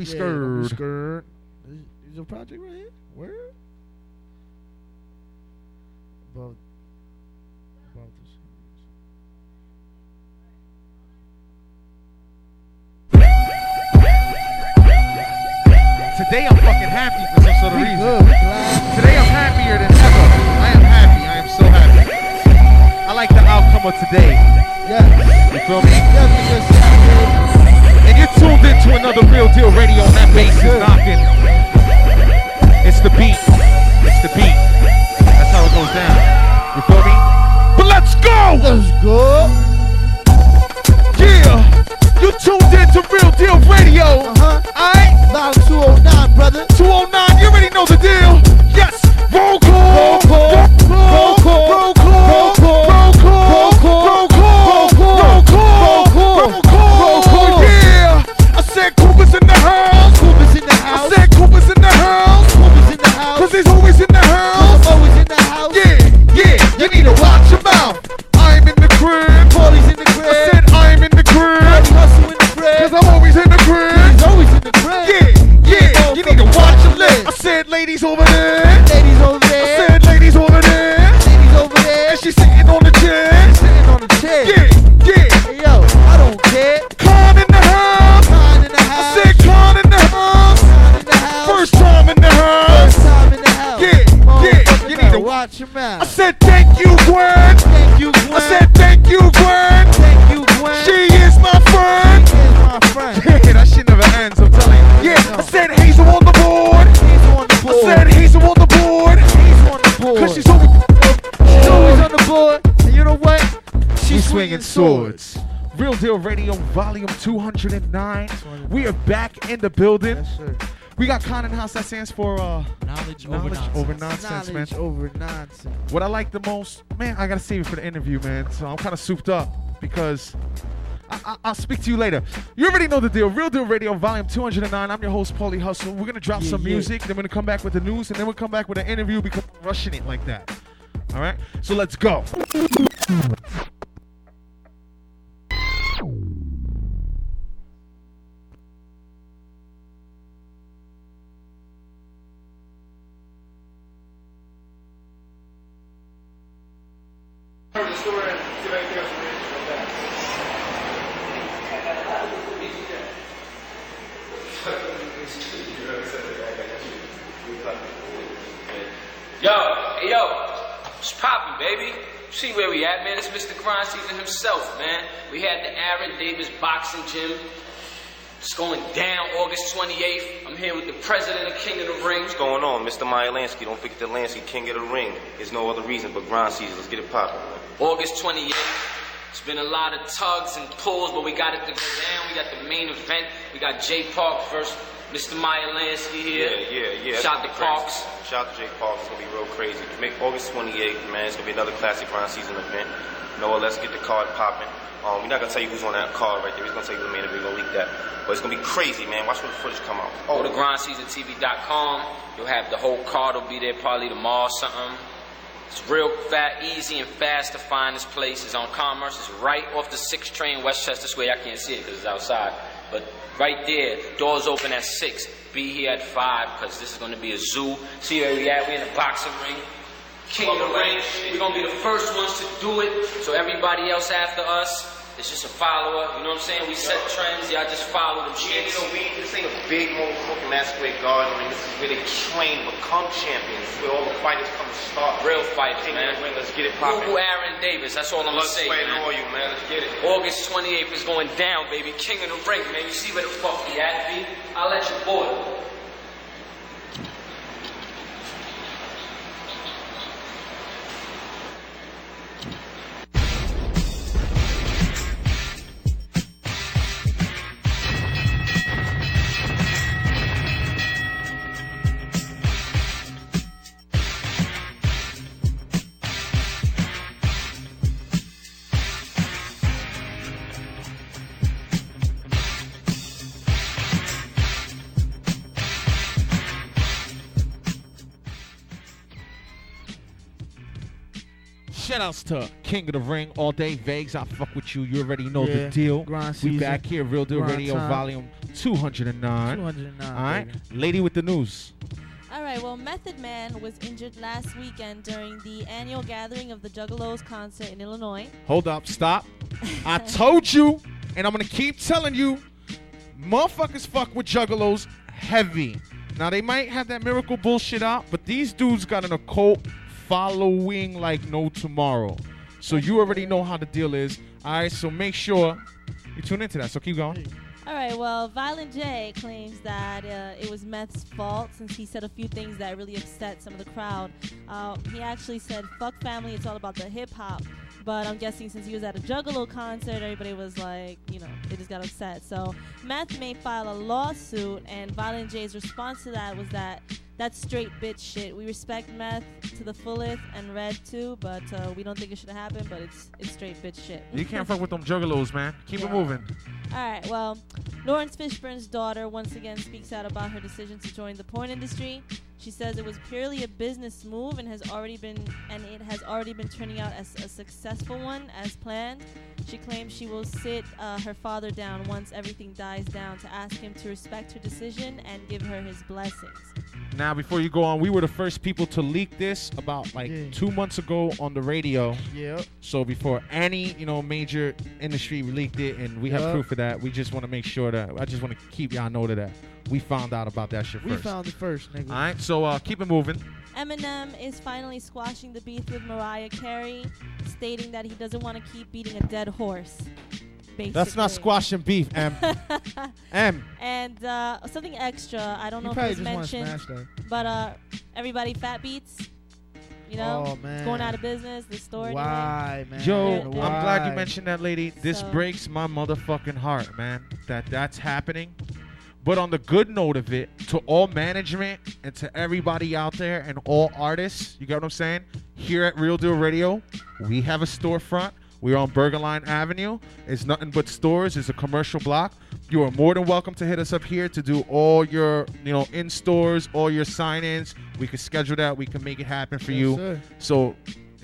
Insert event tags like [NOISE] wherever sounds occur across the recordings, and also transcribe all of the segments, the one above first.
Be Yeah, don't be scared. scared. Is, is your project right here? Where? About, about this. Today I'm fucking happy for some sort of reason. Today I'm happier than ever. I am happy. I am so happy. I like the outcome of today. Yes. You feel me? Yes, because you're tuned into another real deal radio and that bass is knocking. It's the beat. It's the beat. That's how it goes down. You feel me? But let's go! Let's go. Yeah! You tuned into Real Deal Radio. Uh-huh. Alright? Dial 209, brother. 209, you already know the deal. I said Hazel on the board. He's on the I said Hazel on the board. He's on the board. Cause she's always, She's always on the board. And you know what? she's swinging swords. Real Deal Radio, volume 209. We are back in the building. Yes, sir. We got Conan House, that stands for uh, Knowledge, knowledge over nonsense, man. Knowledge over nonsense. What I like the most, man, I gotta save it for the interview, man. So I'm kind of souped up because I, I, I'll speak to you later. You already know the deal. Real Deal Radio, Volume 209. I'm your host, Paulie Hustle. We're gonna drop Yeah, some yeah. music, then we're gonna come back with the news, and then we'll come back with an interview because we're rushing it like that. All right, so let's go. Baby. See where we at, man? It's Mr. Grind Season himself, man. We had the Aaron Davis Boxing Gym. It's going down August 28th. I'm here with the president and king of the ring. What's going on, Mr. Maya Lansky? Don't forget the Lansky King of the Ring. There's no other reason but grind season. Let's get it poppin', man. August 28th. It's been a lot of tugs and pulls, but we got it to go down. We got the main event. We got Jay Park versus Mr. Maya Lansky here. Yeah, yeah, yeah. Shout to. Parks. Shout out to Jay Parks. It's gonna be real crazy. Make August 28th, man. It's gonna be another classic grind season event. Noah, let's get the card popping. Um, we're not gonna tell you who's on that card right there. We're gonna tell you the main event. We're gonna leak that. But it's gonna be crazy, man. Watch when the footage come out. Oh, Go to grindseasontv.com. You'll have the whole card will be there probably tomorrow or something. It's real fat, easy, and fast to find this place. It's on Commerce. It's right off the 6th train, Westchester Square. I can't see it because it's outside. But right there, doors open at 6. Be here at 5 because this is going to be a zoo. See where we at? We're in a boxing ring. King of the ring. We're going to be the first ones to do it. So everybody else after us is just a follower. You know what I'm saying? We set trends. Y'all just follow them Yeah, you know, we, this ain't a big motherfucking Masquerade Garden ring. This is where they train, become champions. Where all the fighters come to start. Real fighters, man. ring. Let's get it popping. Google Aaron Davis. That's all I'm gonna say. sweat, and man. oil, man. Let's get it. August 28th is going down, baby. King of the ring, man. You see where the fuck he at, B? I'll let you board. Shout outs to King of the Ring all day, Vegas. I fuck with you. You already know Yeah, the deal. grind we season, back here, Real Deal grind Radio, time. Volume 209. 209. All right, baby. lady with the news. All right, well, Method Man was injured last weekend during the annual gathering of the Juggalos concert in Illinois. Hold up, stop. [LAUGHS] I told you, and I'm gonna keep telling you, motherfuckers fuck with juggalos heavy. Now they might have that miracle bullshit out, but these dudes got an occult following like no tomorrow. So you already know how the deal is. All right, so make sure you tune into that. So keep going. All right, well, Violent J claims that uh, it was Meth's fault since he said a few things that really upset some of the crowd. Uh, he actually said, fuck family, it's all about the hip hop. But I'm guessing since he was at a Juggalo concert, everybody was like, you know, they just got upset. So Meth may file a lawsuit, and Violent J's response to that was that that's straight bitch shit. We respect Meth to the fullest and Red too, but uh, we don't think it should have happened. But it's it's straight bitch shit. You can't [LAUGHS] fuck with them juggalos, man. Keep it moving. All right. Well, Laurence Fishburne's daughter once again speaks out about her decision to join the porn industry. She says it was purely a business move and has already been and it has already been turning out as a successful one as planned. She claims she will sit uh, her father down once everything dies down to ask him to respect her decision and give her his blessings. Now, before you go on, we were the first people to leak this about like Yeah. two months ago on the radio. Yep. So before any, you know, major industry leaked it, and we have proof of that, we just want to make sure that I just want to keep y'all know that we found out about that shit first. We found it first, nigga. All right, so uh, keep it moving. Eminem is finally squashing the beef with Mariah Carey, stating that he doesn't want to keep beating a dead horse. Basically. That's not squashing beef, M. [LAUGHS] M. And uh, something extra, I don't you know if probably it was just want to mentioned, smash but uh, everybody fat beats. You know, Oh, it's going out of business. The store. anyway. Why, man? Yo, I'm glad you mentioned that, lady. This breaks my motherfucking heart, man. That that's happening. But on the good note of it, to all management and to everybody out there and all artists, you get what I'm saying? Here at Real Deal Radio, we have a storefront. We're on Bergenline Avenue. It's nothing but stores. It's a commercial block. You are more than welcome to hit us up here to do all your, you know, in stores, all your sign-ins. We can schedule that. We can make it happen for Yes, you. sir. So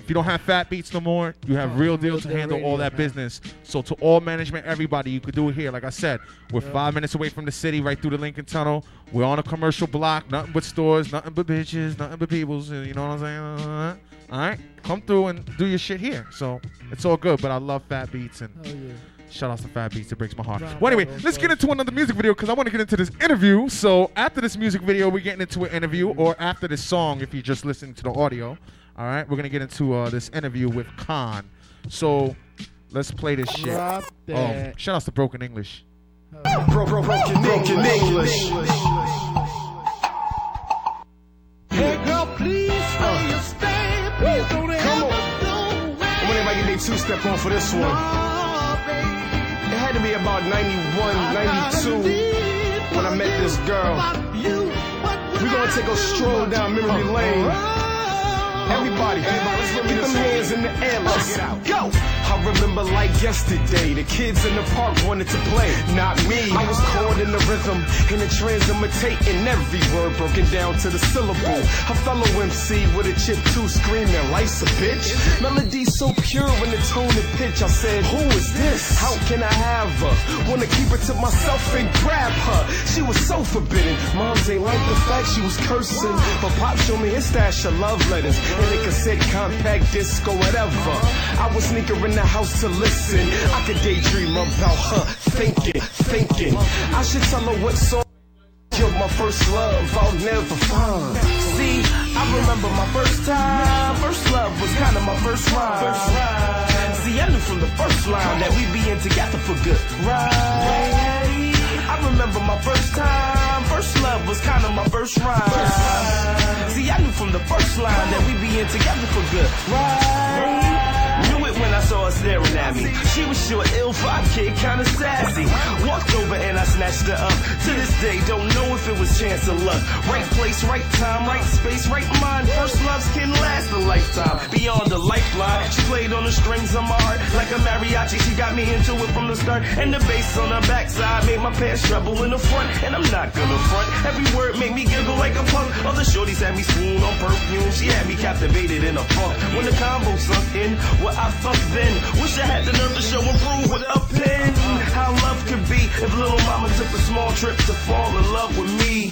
if you don't have fat beats no more, you have real on, deal to handle all that business. So to all management, everybody, you could do it here. Like I said, we're five minutes away from the city, right through the Lincoln Tunnel. We're on a commercial block, nothing but stores, nothing but bitches, nothing but peoples. You know what I'm saying? Uh, All right, come through and do your shit here. So it's all good. But I love fat beats and yeah. shout out to fat beats. It breaks my heart. Well, anyway, let's get into another music video because I want to get into this interview. So after this music video, we're getting into an interview, or after this song, if you're just listening to the audio. All right, we're gonna get into uh, this interview with Khan. So let's play this shit. Drop Um, shout out to Broken English. Bro, bro, broken, broken English. Hey girl, please stay your stand. Please don't Come on. ever go away. I want everybody to get their two step on for this one. Oh, baby. It had to be about 91, 92 when I met this girl. about you. What would We're gonna take a stroll down memory lane. Everybody, get them hands in the air. Let's go. I remember like yesterday, the kids in the park wanted to play, not me. I was caught in the rhythm, in the trance, imitating every word broken down to the syllable. A fellow MC with a chip too, screaming, life's a bitch. Melody so pure in the tone and pitch. I said, Who is this? How can I have her? Wanna keep her to myself and grab her. She was so forbidden. Moms ain't like the fact she was cursing. But Pop showed me his stash of love letters. And a cassette, compact disc, or whatever. I was sneaking in the house to listen. I could daydream about her, thinking, thinking. I should tell her what song. Killed my first love, I'll never find. See, I remember my first time. First love was kind of my first rhyme. See, I knew from the first line that we'd be in together for good. Right. I remember my first time. First love was kind of my first rhyme. See, I knew from the first line that we'd be in together for good. Right. Knew it when I saw her staring at me. She was sure ill five kid, kinda sassy. Walked over and I snatched her up. To this day, don't know if it was chance or luck. Right place, right time, right space, right mind. First loves can last a lifetime. Beyond the lifeline, she played on the strings of my heart like a mariachi. She got me into it from the start. And the bass on her backside made my pants treble in the front. And I'm not gonna front. Every word made me giggle like a punk. Other shorties had me swoon on perfume. She had me captivated in a funk. When the combo sunk in, what I thought then Wish I had the nerve to show and prove with a pen how love could be if little mama took a small trip to fall in love with me.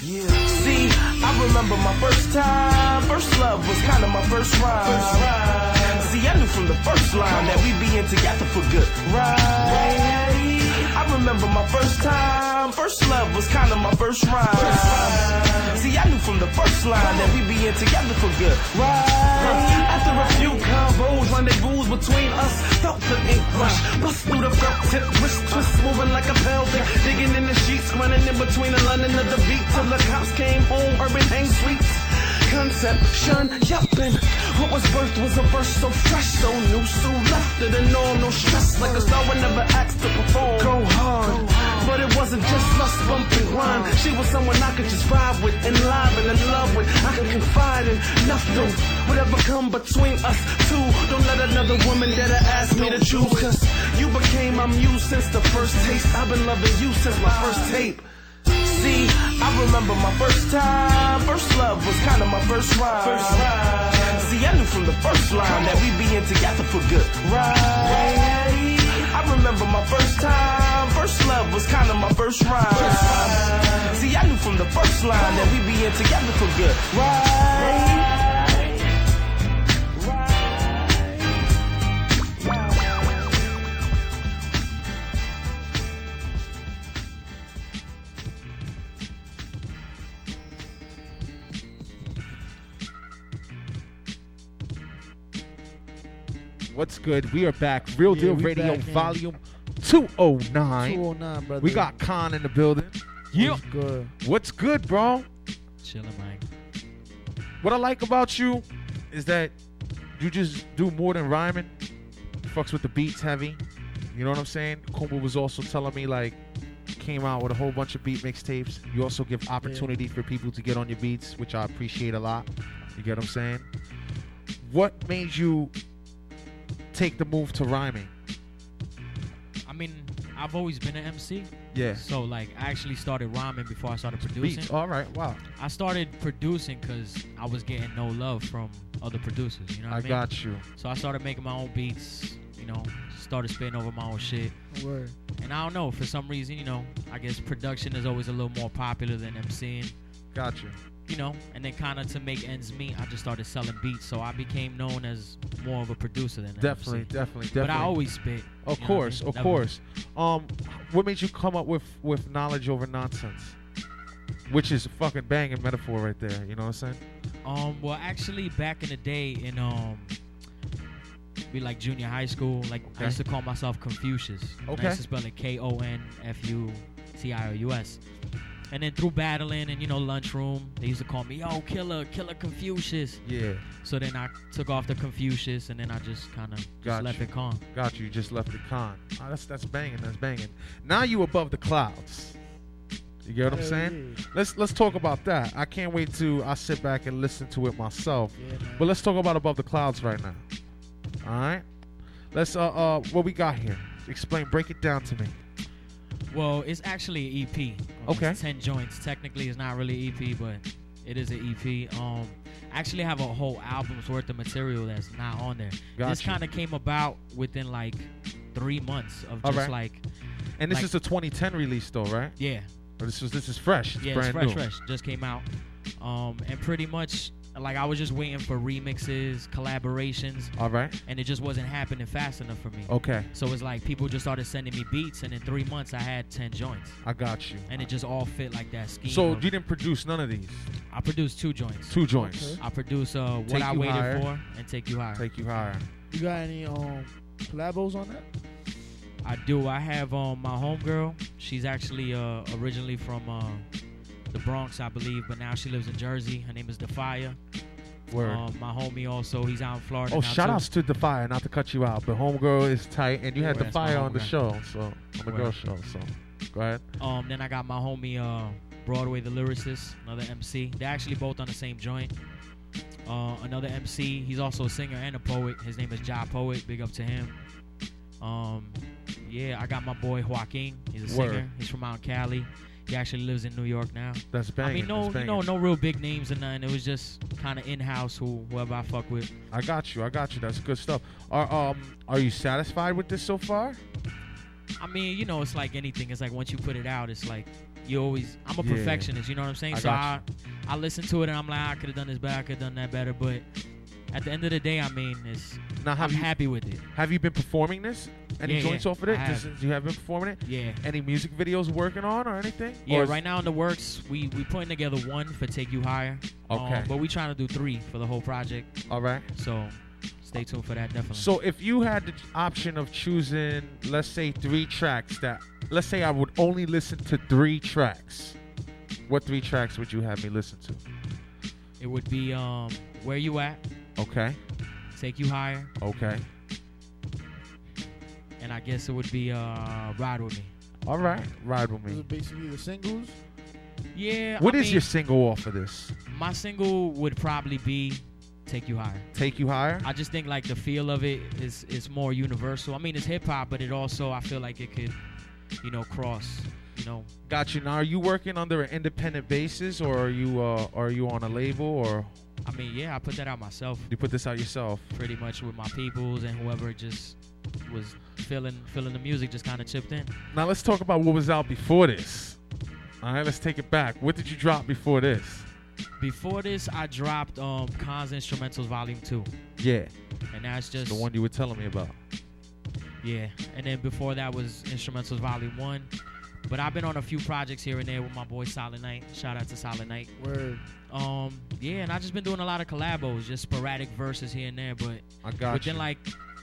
See, I remember my first time. First love was kind of my first rhyme. See, I knew from the first line that we'd be in together for good. Right. I remember my first time. First love was kind of my first rhyme. See, I knew from the first line that we'd be in together for good. Right. After a few combos, rendezvous between us, felt the ink rush. Bust through the felt tip, wrist twist, moving like a pelvic. Digging in the sheets, running in between the London of the beat till the cops came home. Urban hang sweets conception, yuppin'. What was birth was a verse so fresh, so new, so left of the norm, no stress. Like a star would never asked to perform. Go hard. But it wasn't just lust, bump and grind. She was someone I could just vibe with, and live and in love with. I could confide in nothing. Whatever come between us two. Don't let another woman that I ask me to choose. Cause you became my muse since the first taste. I've been loving you since my first tape. See, I remember my first time. First love was kind of my first rhyme. First rhyme. See, I knew from the first line that we'd be in together for good. Right. I remember my first time. First love was kind of my first rhyme. See, I knew from the first line that we'd be in together for good. Right. What's good? We are back. Real Yeah, Deal Radio back. Volume 209. 209, brother. We got Khan in the building. What's good. What's good, bro? Chilling, man. What I like about you is that you just do more than rhyming. Fucks with the beats heavy. You know what I'm saying? Kumba was also telling me like came out with a whole bunch of beat mixtapes. You also give opportunity for people to get on your beats, which I appreciate a lot. You get what I'm saying? What made you take the move to rhyming? I mean, I've always been an MC. Yeah. So like, I actually started rhyming before I started producing. Beats. All right. Wow. I started producing because I was getting no love from other producers. You know what I, I mean? got you. So I started making my own beats. You know, started spitting over my own shit. Word. And I don't know, for some reason, you know, I guess production is always a little more popular than MCing. Got you. You know, and then kind of to make ends meet, I just started selling beats. So I became known as more of a producer than an Definitely, MC. definitely, definitely. But I always spit. Of what I course, mean? of Never- course. Um, what made you come up with with knowledge over nonsense? Which is a fucking banging metaphor right there. You know what I'm saying? Um, well, actually, back in the day, in um, be like junior high school, like Okay. I used to call myself Confucius. And Okay. I used to spell it K O N F U T I O U S. And then through battling and you know lunchroom, they used to call me Yo Killer, Killer Confucius. Yeah. So then I took off the Confucius, and then I just kind of just Got left you. it calm. Got you. You Just left the con. Oh, that's that's banging. That's banging. Now you above the clouds. You get what I'm saying? yeah. Let's let's talk about that. I can't wait to I sit back and listen to it myself. Yeah. But let's talk about above the clouds right now. All right. Let's uh uh what we got here. Explain. Break it down to me. Well, it's actually an EP. Um, Okay. It's Ten joints. Technically, it's not really EP, but it is an EP. Um, I actually have a whole album's worth of material that's not on there. Gotcha. This kind of came about within like three months of just right. like, And this Like- is a 2010 release though, right? yeah, Or this is this is fresh. It's yeah, brand it's fresh, new. fresh. Just came out. Um, and pretty much like I was just waiting for remixes, collaborations, All right. and it just wasn't happening fast enough for me. Okay. So it's like people just started sending me beats, and in three months I had ten joints, I got you. and it just all fit like that scheme. So of- you didn't produce none of these. I produced two joints. Two joints. I produce uh, what Take I You waited Higher. for and take you higher. Take you higher. You got any um collabos on that? I do. I have um, my homegirl. She's actually uh, originally from uh, the Bronx, I believe, but now she lives in Jersey. Her name is Defia. Word. Um, my homie also, he's out in Florida. oh, shout too. outs to Defia, not to cut you out, but Homegirl is tight, and you had Word, that's my Defire on the show, so on the Word. girl show. So go ahead. Um, then I got my homie uh, Broadway the Lyricist, another MC. They're actually both on the same joint. Uh, another MC. He's also a singer and a poet. His name is Ja Poet. Big up to him. Um, yeah, I got my boy Joaquin. He's a Word. singer. He's from in Cali. He actually lives in New York now. That's banging. I mean, no, you know, no real big names or nothing. It was just kind of in house who whoever I fuck with. I got you. I got you. That's good stuff. Are um are you satisfied with this so far? I mean, you know, it's like anything. It's like once you put it out, it's like you always. I'm a Yeah. perfectionist. You know what I'm saying? I so I, I listen to it and I'm like, I could have done this better. I could have done that better. But at the end of the day, I mean, it's Now I'm you happy with it. have you been performing this? Any Yeah, joints yeah, off of it? Have. You have been performing it? Yeah. Any music videos working on or anything? Yeah, Or right now in the works, we we putting together one for Take You Higher. Um, Okay. but we trying to do three for the whole project. All right. So stay tuned for that. Definitely. So if you had the option of choosing, let's say three tracks that, let's say I would only listen to three tracks, what three tracks would you have me listen to? it would be um, where you at, Okay. Take You Higher, Okay. and I guess it would be uh, Ride with Me. All right. Ride with This is me. basically the singles. Yeah. What I is mean, your single off of this? my single would probably be Take You Higher. Take you higher. I just think like the feel of it is is more universal. I mean, it's hip hop, but it also I feel like it could, you know, cross. You know, Got you. Now, are you working under an independent basis, or are you uh, are you on a label, or I mean, yeah, I put that out myself, you put this out yourself? pretty much with my peoples and whoever just was feeling feeling the music, just kind of chipped in. Now let's talk about what was out before this. All right, let's take it back. What did you drop before this? Before this, I dropped um Cons Instrumentals Volume Two, Yeah, and that's just the one you were telling me about. Yeah, and then before that was Instrumentals Volume One. But I've been on a few projects here and there with my boy Solid Night. Shout out to Solid Night. Word. Um, yeah, and I've just been doing a lot of collabos, just sporadic verses here and there. But I got but you. then like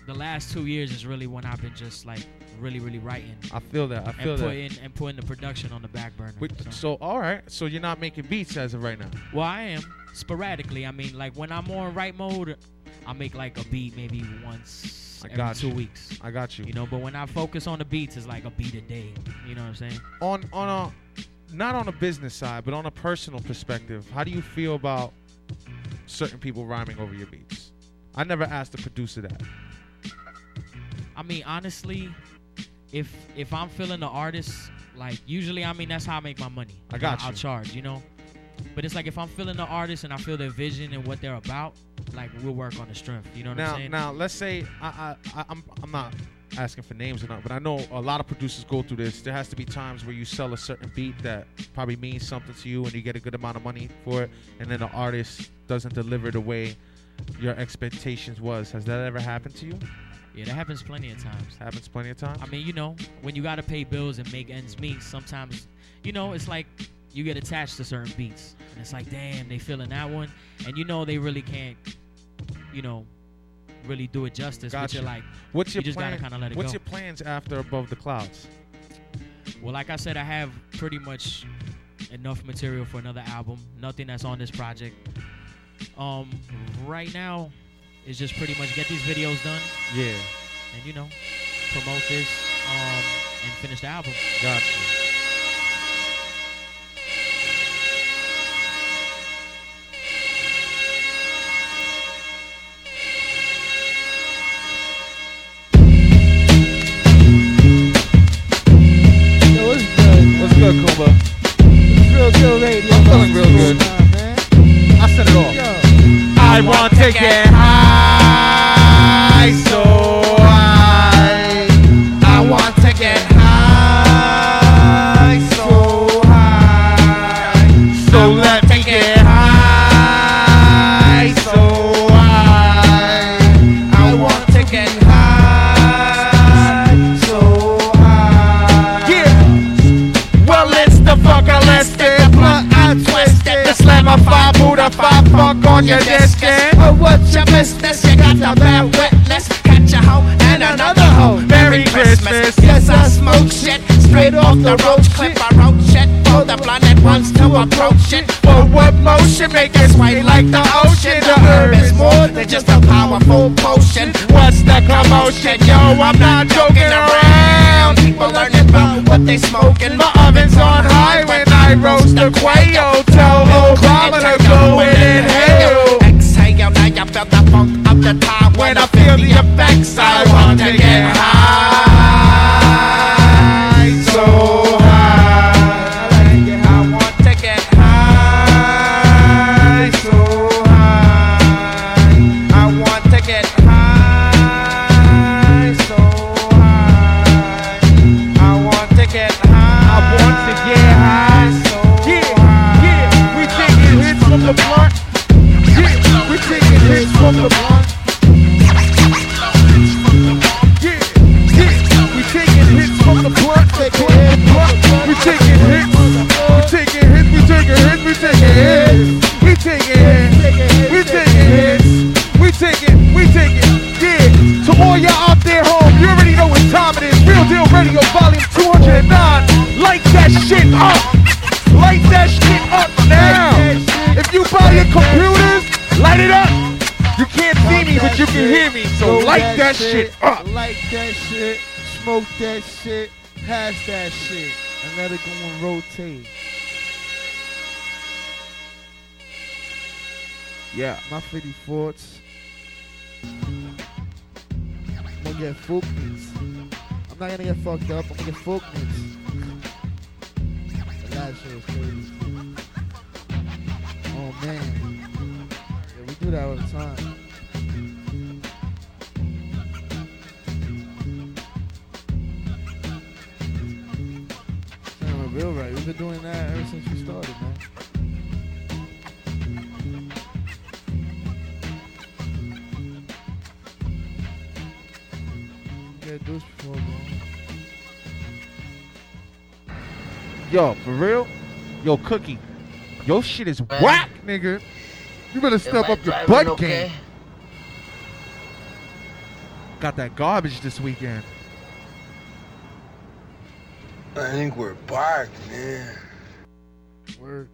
the last two years is really when I've been just like really really writing I feel that. I feel and that. putting and putting the production on the back burner. Wait, so. so all right, so you're not making beats as of right now. well, I am sporadically. I mean, like when I'm on right mode, I make like a beat maybe once I every got two you. weeks. I got you. You know, but when I focus on the beats, it's like a beat a day. You know what I'm saying? On on a not on a business side, but on a personal perspective, how do you feel about certain people rhyming over your beats? I never asked the producer that. I mean, honestly, if if I'm feeling the artist, like usually, I mean that's how I make my money. I got I'll charge, you know. But it's like if I'm feeling the artist and I feel their vision and what they're about, like we'll work on the strength. You know what I'm Now, saying? now, let's say I, I, I, I'm, I'm not asking for names or not, but I know a lot of producers go through this. There has to be times where you sell a certain beat that probably means something to you, and you get a good amount of money for it, and then the artist doesn't deliver the way your expectations was. Has that ever happened to you? yeah, that happens plenty of times. Happens plenty of times. I mean, you know, when you gotta pay bills and make ends meet, sometimes, you know, it's like you get attached to certain beats, and it's like, damn, they feeling that one, and you know they really can't, you know, really do it justice. But Gotcha. you're like, What's your you just plan? gotta kinda let it What's go. your plans after Above the Clouds? Well, like I said, I have pretty much enough material for another album. Nothing that's on this project. Um, right now, is just pretty much get these videos done Yeah, and you know promote this um and finish the album. gotcha. Is just a powerful potion. What's the commotion? Yo, I'm not joking around. People learning about what they smoking. My oven's on high when I roast the quail. Tell Obama to go and inhale. Exhale, now you feel the funk of the time When I feel the effects, I want to get. High. Up. Light that shit up now. If you buy your computers, light it up. You can't see me, but you can hear me. So light that shit up. Light that shit. Smoke that shit. Pass that shit. And let it go and rotate. Yeah. My 50 forts. I'm gonna get focused. I'm not gonna get fucked up. I'm gonna get focused. That shit was crazy. Oh man. Yeah, we do that all the time. Sound real right. We've been doing that ever since we started, man. Get douche before. Yo, for real? Yo, Cookie. Your shit is whack, nigga. You better step up your butt game. Got that garbage this weekend. I think we're back, man. We're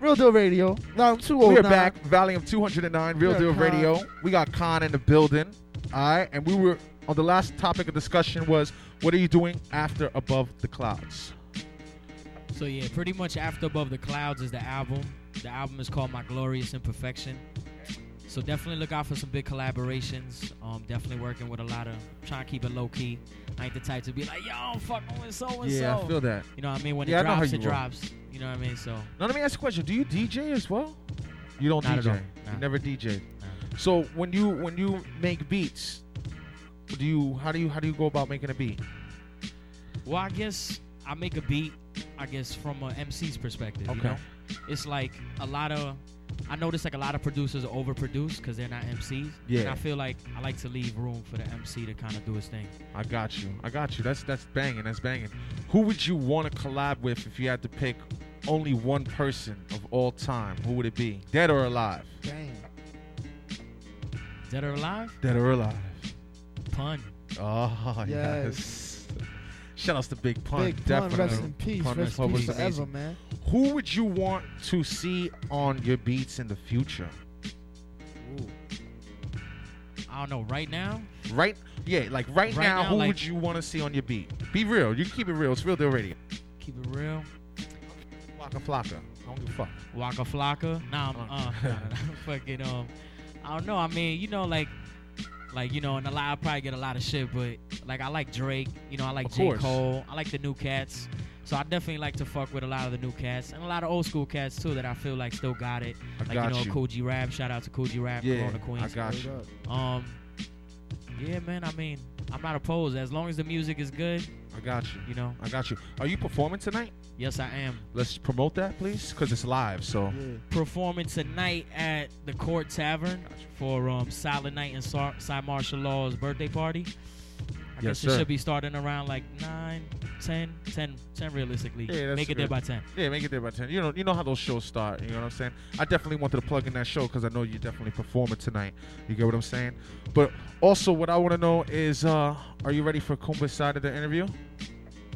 Real Deal Radio. No, I'm too old. Oh we're back, Valley of 209, Real Yeah, Deal Khan. Radio. We got Khan in the building. All right, and we were on the last topic of discussion was what are you doing after Above the Clouds? So yeah, pretty much after Above the Clouds is the album. The album is called My Glorious Imperfection. So definitely look out for some big collaborations. Um, definitely working with a lot of trying to keep it low key. I ain't the type to be like, yo, I'm fucking with so and so. Yeah, I feel that. You know what I mean? When Yeah, I it how drops, you it roll. drops. You know what I mean? So Now let me ask you a question. Do you DJ as well? You don't Not at DJ. all. You never DJ. So when you when you make beats, do you how do you how do you go about making a beat? Well, I guess I make a beat. I guess from an MC's perspective. You know, it's like a lot of. I notice like a lot of producers overproduce because they're not MCs. Yeah. And I feel like I like to leave room for the MC to kind of do his thing. I got you. I got you. That's that's banging. That's banging. Who would you want to collab with if you had to pick only one person of all time? Who would it be? Dead or alive? Damn. Dead or alive? Dead or alive? Pun. Oh yes. Yes. Shout out to Big Pun. Big pun, Definitely. rest in peace. Pun rest in peace forever, man. Who would you want to see on your beats in the future? Ooh. I don't know. Right now, Right? Yeah, like right, Right now, now, who like- would you want to see on your beat? Be real. You can keep it real. It's real deal radio. keep it real. Waka flocka. I don't give a fuck. Waka Flocka. Nah, I'm, uh, [LAUGHS] nah, nah, nah, fucking um, I don't know. I mean, you know, like, like you know, and a lot I probably get a lot of shit, but like I like Drake. You know, I like J. Cole. I like the new cats. So I definitely like to fuck with a lot of the new cats and a lot of old school cats too that I feel like still got it. I like got you know, you. Kool G Rap. Shout out to Kool G Rap, Yeah, Corona I Queens. got you. Um, yeah, man. I mean, I'm not opposed as long as the music is good. I got you. You know, I got you. Are you performing tonight? Yes, I am. Let's promote that, please, because it's live. So Yeah. performing tonight at the Court Tavern for um, Silent Night and Sar- Cy Martial Law's birthday party. I Yes, guess it should be starting around like 9, 10, 10, 10 realistically. Yeah, Make it there by 10. yeah, make it there by ten. You know, you know how those shows start. You know what I'm saying? I definitely wanted to plug in that show because I know you're definitely performing tonight. You get what I'm saying? But also, what I want to know is, uh, are you ready for Kumba's side of the interview?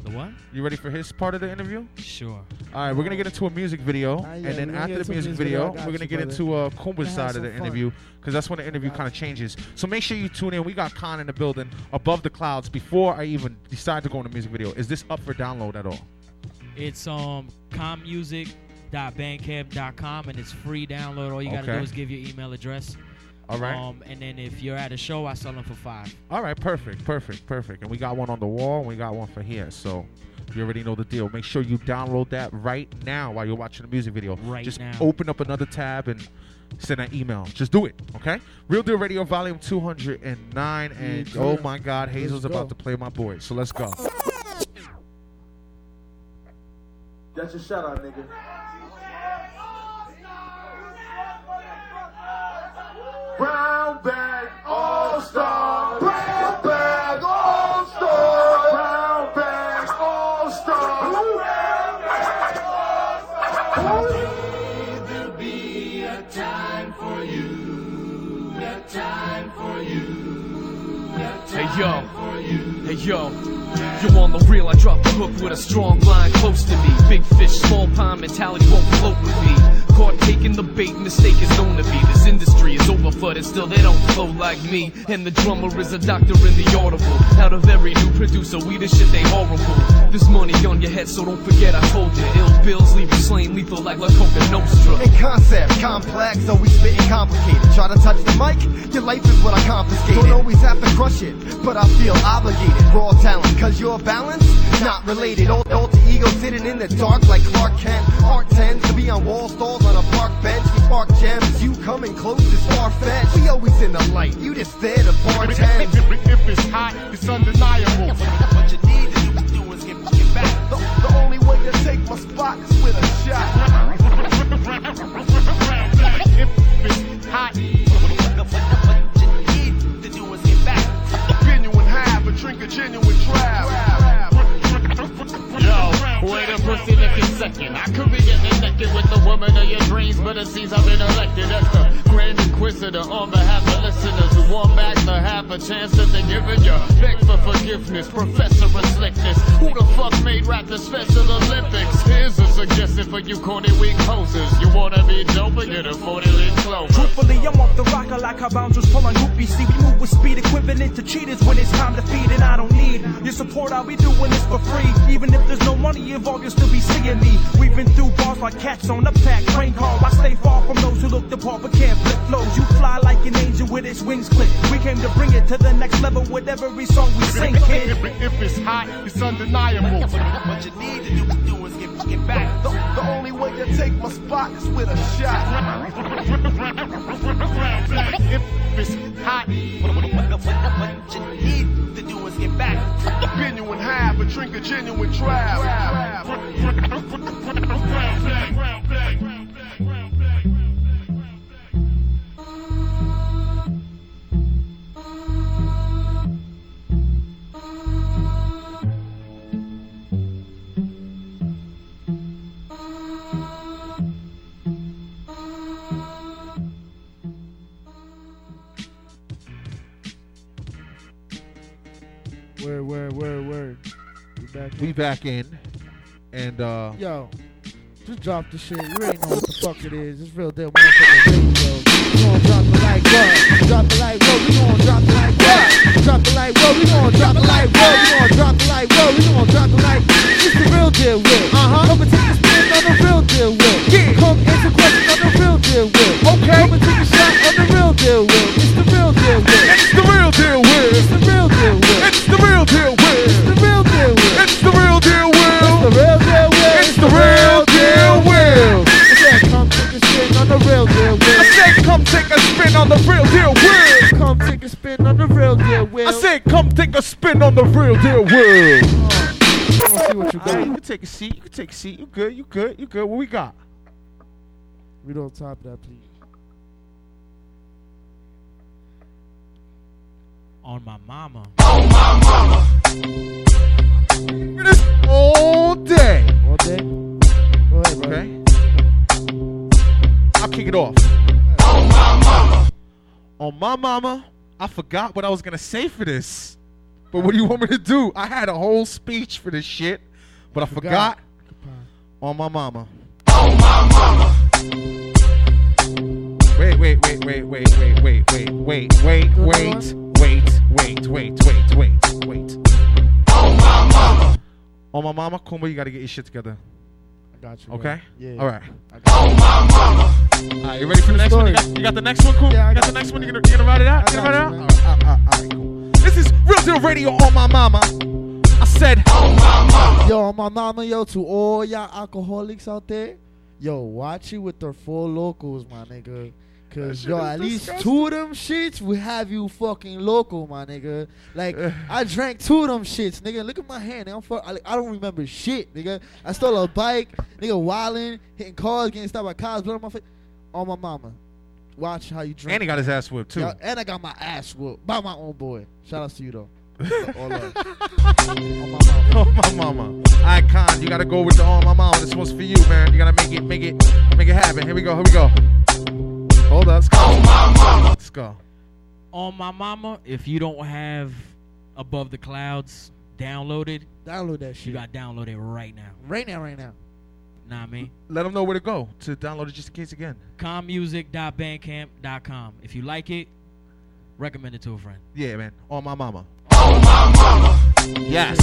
The what? You ready for his part of the interview? Sure. All right, we're gonna get into a music video, Ah, yeah, and then after the music music video. video, we're gonna you, get brother. into uh, Kumba's side of some the fun. interview, because that's when the interview kind of changes. So make sure you tune in. We got Khan in the building, above the clouds. Before I even decide to go in the music video, is this up for download at all? It's um commusic.bandcamp.com and it's free download. All you got to Okay. do is give your email address. All right. Um, and then if you're at a show, I sell them for five. All right, perfect, perfect, perfect. And we got one on the wall, and we got one for here. So you already know the deal. Make sure you download that right now while you're watching the music video. Right Just now. open up another tab and send an email. Just do it, okay? Real Deal Radio Volume 209. And Yeah, oh my God, Hazel's Let's about go. to play my boy. So let's go. That's your shout out, nigga. Brown bag all star. Brown bag all star. Brown bag all star. Brown bag all star. There'll be a time for you. A time for you. Hey yo. Hey yo. You on the reel, I drop a hook with a strong line close to me. Big fish, small pond mentality won't float with me. Caught taking the bait, mistake is known to be. This industry is overflooded, still they don't flow like me. And the drummer is a doctor in the audible. Out of every new producer, we the shit they horrible. This money on your head, so don't forget I told you. Ill bills leave you slain lethal like La Coka Nostra. In concept, complex, always spitting complicated. Try to touch the mic, your life is what I confiscate. Don't always have to crush it, but I feel obligated. Raw talent, cause you're balanced, not related. Old alter ego sitting in the dark like Clark Kent. Art tends to be on wall stalls on a park bench. We spark gems, you coming close is far fetched. We always in the light, you just there to bartend. If it's hot, it's undeniable. What you need to do is get, get back. The, the only way to take my spot is with a shot. [LAUGHS] If it's hot, seems I've been elected as the Grand Inquisitor on behalf of listeners who want back the half a chance that they're giving you. Beg for forgiveness, professor of slickness. Who the fuck made rap the Special Olympics? Here's a suggestion for you corny weak posers. You wanna be dope and get a 40 leaf clover. Truthfully, I'm off the rocker like how bouncers pull speed equivalent to cheaters when it's time to feed, and I don't need your support. I'll be doing this for free. Even if there's no money involved, you'll still be seeing me. We've been through bars like cats on a packed train car. I stay far from those who look the part but can't flip flows. You fly like an angel with its wings clipped. We came to bring it to the next level with every song we sing, kid. If, if it's hot, it's undeniable. What you need to do, do is get, get back. The, the only way to take my spot is with a shot. If it's We back. In, and uh, Yo, just drop the shit. You ain't know what the fuck it is. It's real deal motherfucking radio. We gon' drop the like what? Drop the like what? We gon' drop take a seat. You can take a seat. You good? You good? You good? What we got? Read on top of that, please. On my mama. On my This all day. All day. Go ahead, bro. Okay. I'll kick it off. On my mama. On my mama. I forgot what I was gonna say for this. But what do you want me to do? I had a whole speech for this shit, but I forgot. On my mama. On my mama. Wait, wait, wait, wait, wait, wait, wait, wait, wait, wait, wait, wait, wait, wait, wait, wait, wait. On my mama. On my mama, Kumba, you gotta get your shit together. I got you. bro. Okay? Yeah. All right. I got you. All right, you ready for the next one? You got, you got the next one, cool? Yeah, I you got got the next one? You gonna, you gonna write it out? You gonna write it out? got All right, all right, all right, cool. This is Real Deal Radio on my mama. I said, oh my mama. Yo, my mama, yo, to all y'all alcoholics out there, yo, watch it with the Four Lokos, my nigga. Cause yo, is at least two of them shits will have you fucking local, my nigga. Like I drank two of them shits, nigga. Look at my hand, nigga. I'm fuck, I, like, I don't remember shit, nigga. I stole a bike, nigga, wilding, hitting cars, getting stopped by cars, blood on my face. On my mama. Watch how you drink. and he got his ass whipped too. Yo, and I got my ass whipped by my own boy. Shout out to you though. All love. [LAUGHS] Oh my mama. Icon, you gotta go with the on my mama. This one's for you, man. You gotta make it, make it, make it happen. Here we go. Here we go. Hold up. Let's go. Oh, let's go. On my mama, if you don't have Above the Clouds downloaded. Download that shit. You got to download it right now. right now, right now. Nah, I mean. Let them know where to go to download it just in case again. commusic.bandcamp.com. If you like it, recommend it to a friend. Yeah, man. On my mama. On my mama. Yes.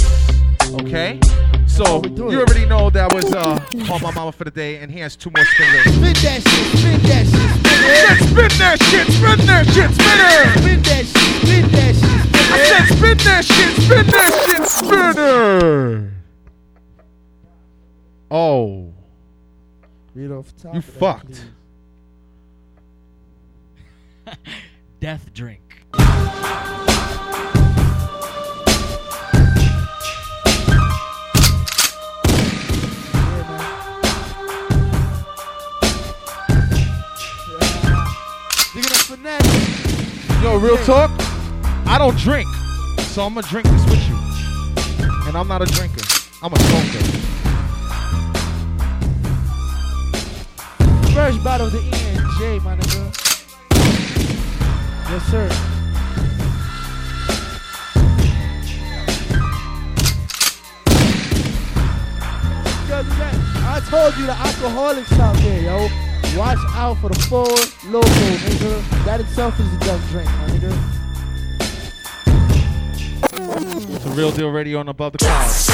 Okay. So you already know that was uh on my mama for the day, and he has two more spin rates. Spin that shit, spin that shit, spin it. Spin that shit, spin that shit, spin it. Spin that shit, spin that shit, spin I said spin that shit, spin that shit, spin it. Oh, Read off top you of fucked. please. [LAUGHS] Death Drink. [LAUGHS] finesse. Yo, real talk. I don't drink, so I'm gonna drink this with you. And I'm not a drinker. I'm a smoker. First bottle of the ENJ, my nigga. Yes, sir. I told you the alcoholics out there, yo. Watch out for the Four Loko, nigga. That itself is a death drink, my nigga. It's a real deal radio on above the clouds.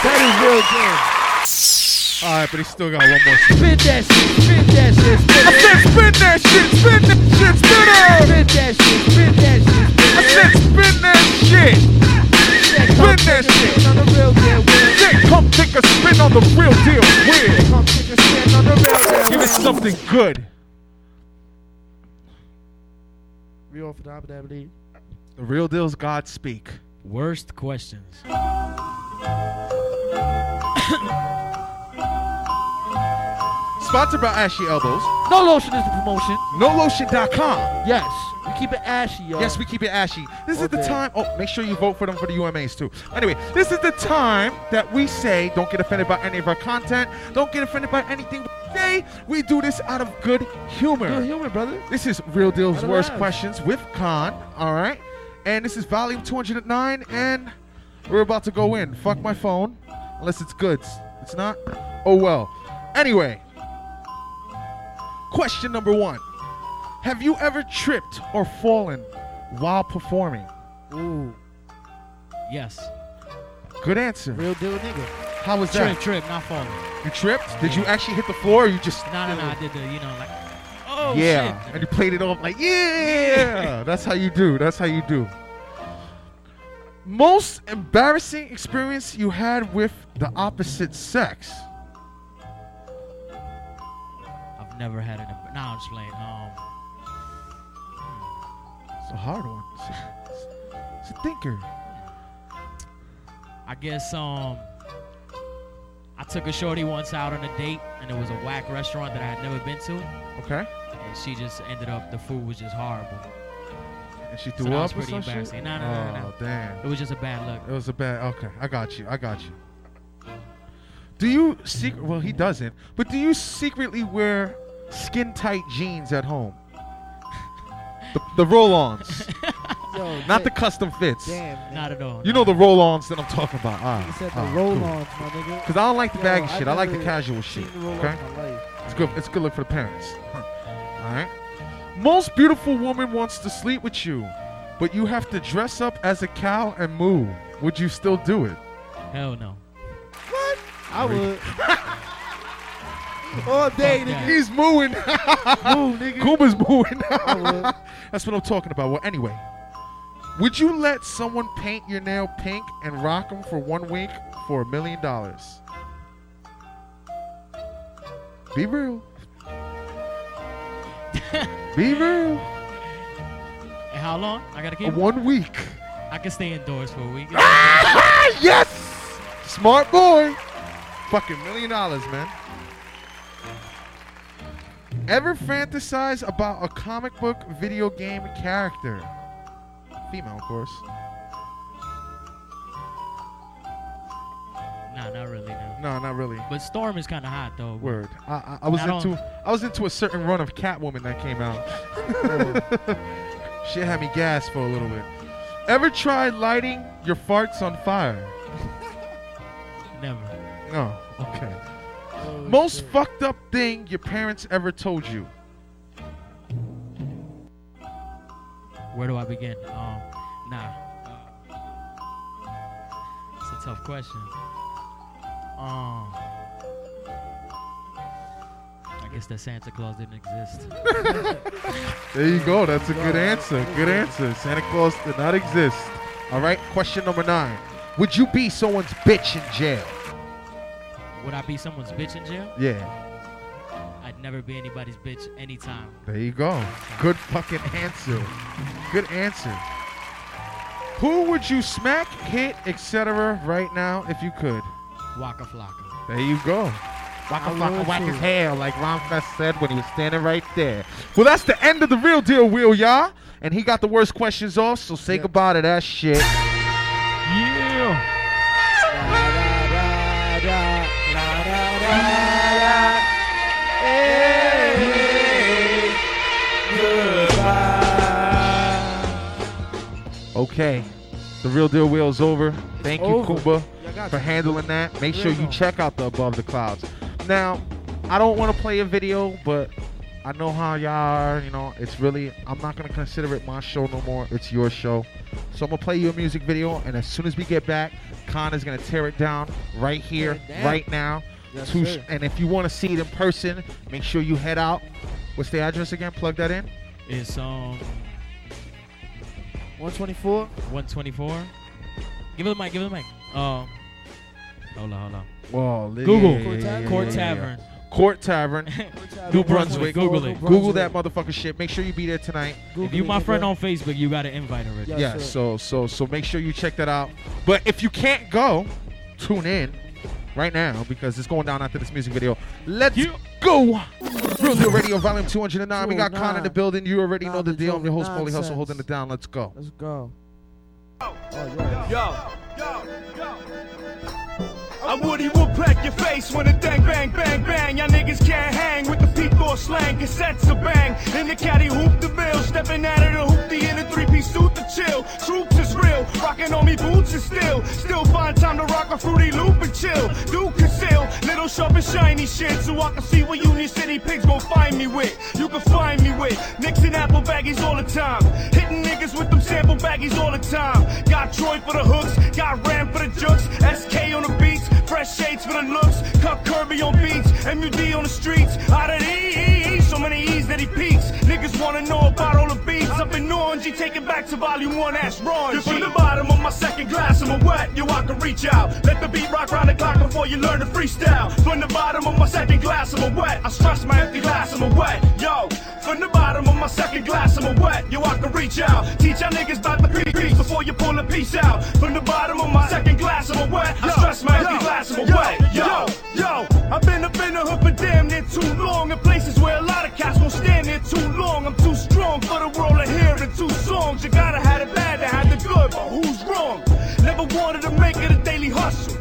That is real good. All right, but he still got one more. spin. Spin that shit, spin that shit, spin I said spin that shit, spin that shit, spin it. Spin that shit, spin that shit, spin I said spin that shit. Spin that shit. on the real deal, wheel. Yeah, come take a spin on the real deal. Weird. Come take a spin on the real deal. Give it something good. Real for the top of that, believe. The real deal's God speak. Worst questions. [COUGHS] [COUGHS] [COUGHS] Sponsored by Ashy Elbows. No lotion is the promotion. NoLotion.com. Yes, we keep it ashy, yo. Yes, we keep it ashy. This is the time. Oh, make sure you vote for them for the UMAs too. Anyway, this is the time that we say don't get offended by any of our content. Don't get offended by anything we say. We do this out of good humor. Good humor, brother. This is Real Deal's Worst. Questions with Khan. All right. And this is volume 209. And we're about to go in. Fuck my phone. Unless it's goods. It's not? Oh well. Anyway. Question number one Have you ever tripped or fallen while performing? Ooh, Yes. Good answer. real deal nigga. How was Trip, that? trip, not falling. You tripped? Did you actually hit the floor or you just. No, no, no. I did the, you know, like, oh, yeah. shit. And you played it off like, yeah. That's how you do. That's how you do. Most embarrassing experience you had with the opposite sex? Never had an. No, I'm just playing. Um, It's a hard one. It's a, it's a thinker. I guess um, I took a shorty once out on a date, and it was a whack restaurant that I had never been to, Okay. and she just ended up. The food was just horrible. And she So threw that up was or pretty some shit? embarrassing. No, no, no, no, Oh, damn. It was just a bad look. It was a bad. Okay, I got you. I got you. Do you secret? Well, he doesn't. But do you secretly wear skin tight jeans at home? [LAUGHS] the, the roll-ons, [LAUGHS] Yo, not the custom fits. Damn, man. Not at all. You know the roll-ons that I'm talking about. Ah, He said the ah, roll cool. ons, my nigga. Cause I don't like the Yo, baggy I shit. I like the casual seen shit. the Okay, in my life. it's good. It's good look for the parents. All right. Most beautiful woman wants to sleep with you, but you have to dress up as a cow and moo. Would you still do it? Hell no. What? I would. [LAUGHS] All day, nigga. He's mooing. Move, nigga. [LAUGHS] Kuba's mooing. [LAUGHS] That's what I'm talking about. Well, anyway, would you let someone paint your nail pink and rock them for one week for a million dollars? Be real. [LAUGHS] Be real. And how long? I gotta A keep. one week. I can stay indoors for a week. Ah, yes! Smart boy. Fucking million dollars, man. Ever fantasize about a comic book video game character? Female, of course. Nah, not really. No. No, not really. But Storm is kind of hot though. Word. I, I, I was Not into I was into a certain run of Catwoman that came out. [LAUGHS] Shit had me gassed for a little bit. Ever tried lighting your farts on fire? [LAUGHS] Never. No. Okay. Most fucked up thing your parents ever told you? Where do I begin? Um, nah. It's a tough question. Um, I guess that Santa Claus didn't exist. [LAUGHS] There you go. That's a good answer. Good answer. Santa Claus did not exist. All right. Question number nine. Would you be someone's bitch in jail? Would I be someone's bitch in jail? Yeah. I'd never be anybody's bitch anytime. There you go. Good fucking answer. Good answer. Who would you smack, hit, etc. right now if you could? Waka Flocka. There you go. Waka I flocka whack too. his hair, like Ron Fest said when he was standing right there. Well, that's the end of the real deal, Will, y'all. And he got the worst questions off, so say goodbye to that shit. Okay. The real deal wheel's over. Thank you, Over. Kumba, Yeah, for handling that. Make Yeah, sure you check out the Above the Clouds. Now, I don't want to play a video, but I know how y'all are. You know, it's really, I'm not going to consider it my show no more. It's your show. So I'm going to play you a music video, and as soon as we get back, Khan is going to tear it down right here, Damn. right now. Yes, To- sir. and if you want to see it in person, make sure you head out. What's the address again? Plug that in. It's um 124. 124. Give it the mic. Give it the mic. Um, hold on, hold on. Whoa, li- Google yeah, yeah, yeah, Court yeah, yeah. Tavern. Court Tavern, [LAUGHS] New Brunswick. Google it. Google that motherfucking shit. Make sure you be there tonight. If you my friend on Facebook, you got an invite already. yeah, so so so make sure you check that out. But if you can't go, tune in right now because it's going down after this music video. Let's go. Real Deal Radio Volume 209. We got Con in the building. You already know the deal. I'm your host, Paulie Hustle, holding it down. Let's go. Let's go. I Woody Woodpeck your face when it dang bang bang bang. Y'all niggas can't hang with the P4 slang. Cassettes a bang. In the caddy hoop the bill. Stepping out of the hoopty in a three piece suit to chill. Troops is real. Rocking on me boots is still. Still find time to rock a fruity loop and chill. Do conceal little sharp and shiny shit. So I can see what Union City pigs gon' find me with. You can find me with Nixon apple baggies all the time. Hitting niggas with them sample baggies all the time. Got Troy for the hooks. Got Ram for the jokes. SK on the beats. Fresh shades for the looks. Cut Kirby on beats. MUD on the streets. Out of the E, so many E's that he peaks. Niggas wanna know about all the beats. Up in Orange, take it back to volume one, ass Ron. From the bottom of my second glass, I'm a wet. Yo, I can reach out. Let the beat rock round the clock before you learn to freestyle. From the bottom of my second glass, I'm a wet. I stress my empty glass, I'm a wet. Yo, from the bottom of my second glass, I'm a wet. Yo, I can reach out. Teach y'all niggas about the pre before you pull a piece out. From the bottom of my second glass, I'm a wet. I stress my empty glass, I'm a wet. Yo, yo, I've been up in the hood for damn near too long. In places where a lot of cats won't stand there too long. I'm too strong for the world to hear in two songs. You gotta have the bad to have the good, but who's wrong? Never wanted to make it a daily hustle.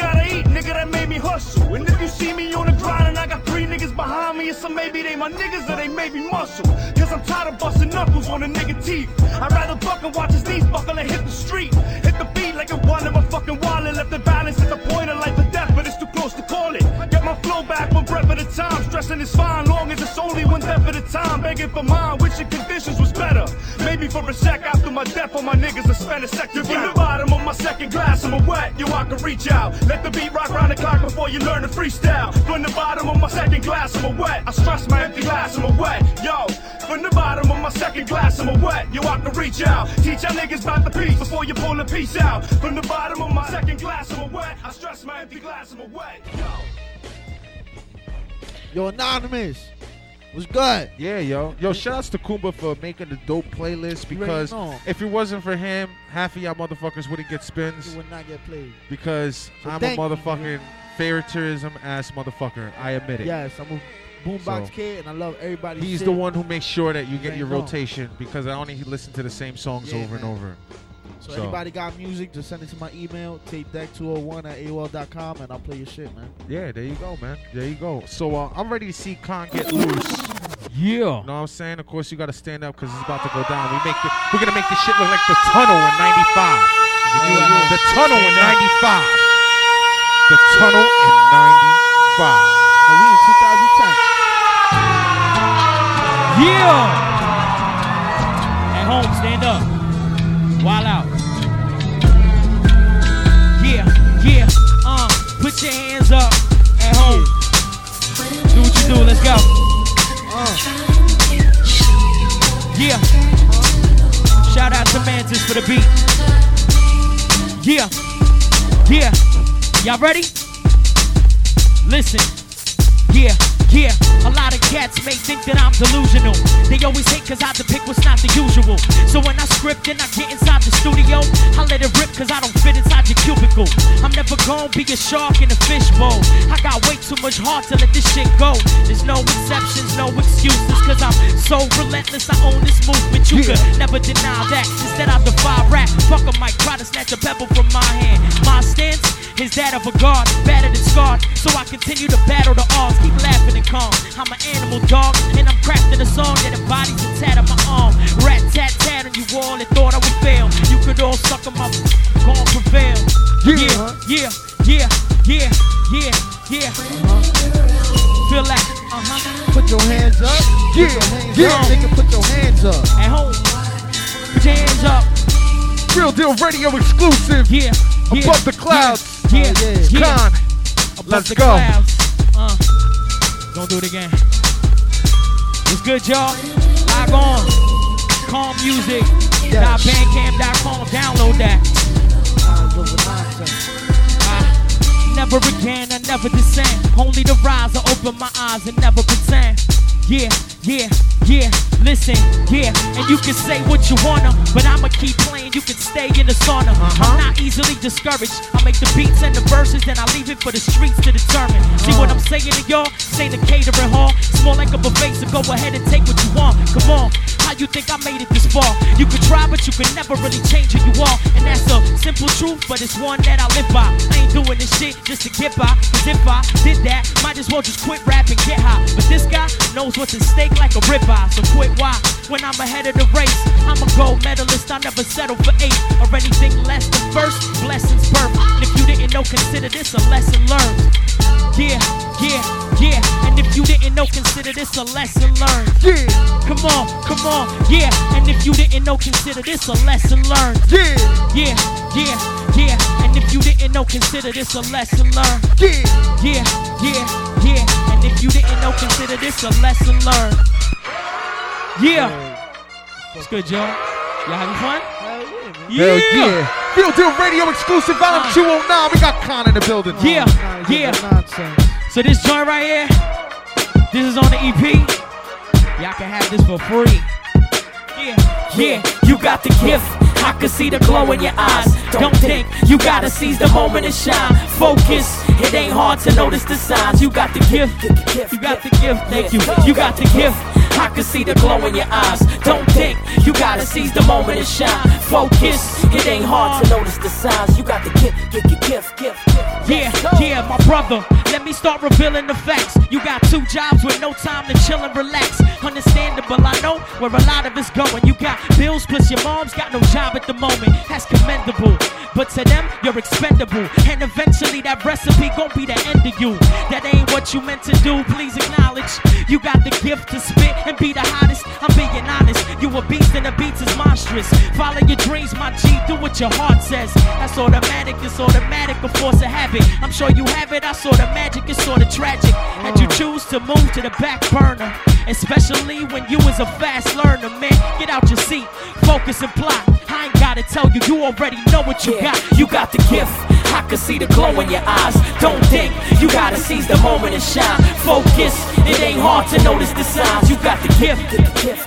Gotta eat, nigga that made me hustle. And if you see me on the grind and I got three niggas behind me, it's a maybe they my niggas or they maybe muscle. Cause I'm tired of busting knuckles on a nigga teeth. I'd rather buck and watch his knees buckle and hit the street. Hit the beat like a one in my fucking wallet. Left the balance at the point of life or death, but it's too close to call it. Get my flow back one breath at a time. Stressing is fine, long as it's only one death at a time. Begging for mine, wishing conditions was better. Maybe for a sec after my death, all my niggas will spend a sec to From the bottom of my second glass, I'm a wet. Yo, I can reach out. Let the beat rock the clock before you learn to freestyle. From the bottom of my second glass, I'm a wet. I stress my empty glass, I'm a wet. Yo, from the bottom of my second glass, I'm a wet. Yo, I can reach out. Teach y'all niggas about the peace before you pull a piece out. From the bottom of my second glass, I'm a wet. I stress my empty glass, I'm a wet. Yo. Yo, Anonymous. What's good? Yeah, yo. Yo, shout outs to Kumba for making the dope playlist because if it wasn't for him, half of y'all motherfuckers wouldn't get You spins would not get played. because So I'm a motherfucking favoritism ass motherfucker. I admit it. Yes, I'm a boombox So- kid, and I love everybody. He's the one who makes sure that you get Right your on. rotation because I only listen to the same songs Yeah, over and over. So, So- anybody got music, just send it to my email, tapedeck201 at AOL.com, and I'll play your shit, man. Yeah, there you go, man. There you go. So uh, I'm ready to see Khan get loose. Yeah. You know what I'm saying? Of course, you got to stand up because it's about to go down. We make the, we're gonna make this shit look like the tunnel in '95. The tunnel in '95. The tunnel in '95. But we in 2010. Yeah. At home, stand up. Wild out. Go. Uh. Yeah. Shout out to Mantis for the beat. Yeah. Yeah. Y'all ready? Listen. Yeah, yeah. A lot of cats may think that I'm delusional. They always hate cause I depict what's not the usual. So when I script and I get inside the studio, I let it rip cause I don't fit inside your cubicle. I'm never gonna be a shark in a fishbowl. I got way too much heart to let this shit go. There's no exceptions, no excuses cause I'm so relentless. I own this movement. You could never deny that. Instead, I defy rap. Fuck a mic, try to snatch a pebble from my hand. My stance is that of a guard, battered and scarred. So I continue to battle the odds, keep laughing and calm. I'm an animal dog, and I'm crafting a song that embodies the tat of my arm. Rat tat tat on you all and thought I would fail. You could all suck on my gon' prevail. Yeah, yeah, yeah, yeah, yeah, yeah. Feel that? Uh huh. Put your hands up. Your hands yeah. up. Nigga, put your hands up. At home. Put your hands up. Real deal radio exclusive. Yeah, yeah. Above the clouds. Yeah, yeah. Above Let's go. Uh, gonna do it again. What's good, y'all? Log on. Calm music. Yes. Bandcamp.com. Download that. Times over nonsense. I never again, I never descend. Only to rise, I open my eyes and never pretend. Yeah, yeah, yeah, listen, yeah. And you can say what you wanna, but I'ma keep playing. You can stay in the sauna. Uh-huh. I'm not easily discouraged. I make the beats and the verses, then I leave it for the streets to determine. See what I'm saying to y'all? Ain't a catering hall. It's more like a buffet, so go ahead and take what you want. Come on. How you think I made it this far? You could try, but you could never really change who you are. And that's a simple truth, but it's one that I live by. I ain't doing this shit just to get by. Cause if I did that, might as well just quit rapping, get high. But this guy knows what's at stake like a ribeye. So quit why? When I'm ahead of the race, I'm a gold medalist. I never settle for eight or anything less than first. Blessings birth. And if you didn't know, consider this a lesson learned. Yeah, yeah, yeah. And if you didn't know, consider this a lesson learned. Yeah, Come on, come on, yeah. And if you didn't know, consider this a lesson learned. yeah, Yeah, yeah, yeah. And if you didn't know, consider this a lesson learned. yeah. Yeah, yeah, yeah. If you didn't know, consider this a lesson learned. Yeah. What's good, Joe? Y'all having fun? Hell yeah, man. Hell yeah. Real deal radio exclusive. Volume 209. We got Con in the building. Yeah, yeah. So this joint right here, this is on the EP. Y'all can have this for free. Yeah, yeah, you got the gift. I can see the glow in your eyes. Don't think you gotta seize the moment and shine. Focus, it ain't hard to notice the signs. You got the gift, you got the gift. Thank you, you got the gift. I can see the glow in your eyes. Don't think you gotta seize the moment and shine. Focus, it ain't hard to notice the signs. You got the gift, gift, gift, gift, gift. Yeah, yeah, my brother. Let me start revealing the facts. You got two jobs with no time to chill and relax. Understandable, I know where a lot of it's going. You got bills, plus your mom's got no job at the moment. That's commendable. But to them, you're expendable. And eventually that recipe gon' be the end of you. That ain't what you meant to do, please acknowledge. You got the gift to spit and be the hottest. I'm being honest. You a beast and the beats is monstrous. Follow your dreams, my G, do what your heart says. That's automatic, it's automatic, a force of habit. I'm sure you have it, I saw the magic, it's sorta tragic. Had you mm. choose to move to the back burner, especially when you was a fast learner, man. Get out your seat, focus and plot. I ain't gotta tell you, you already know what you got. You got the gift. I can see the glow in your eyes. Don't think you gotta seize the moment and shine. Focus, it ain't hard to notice the signs. You got the gift,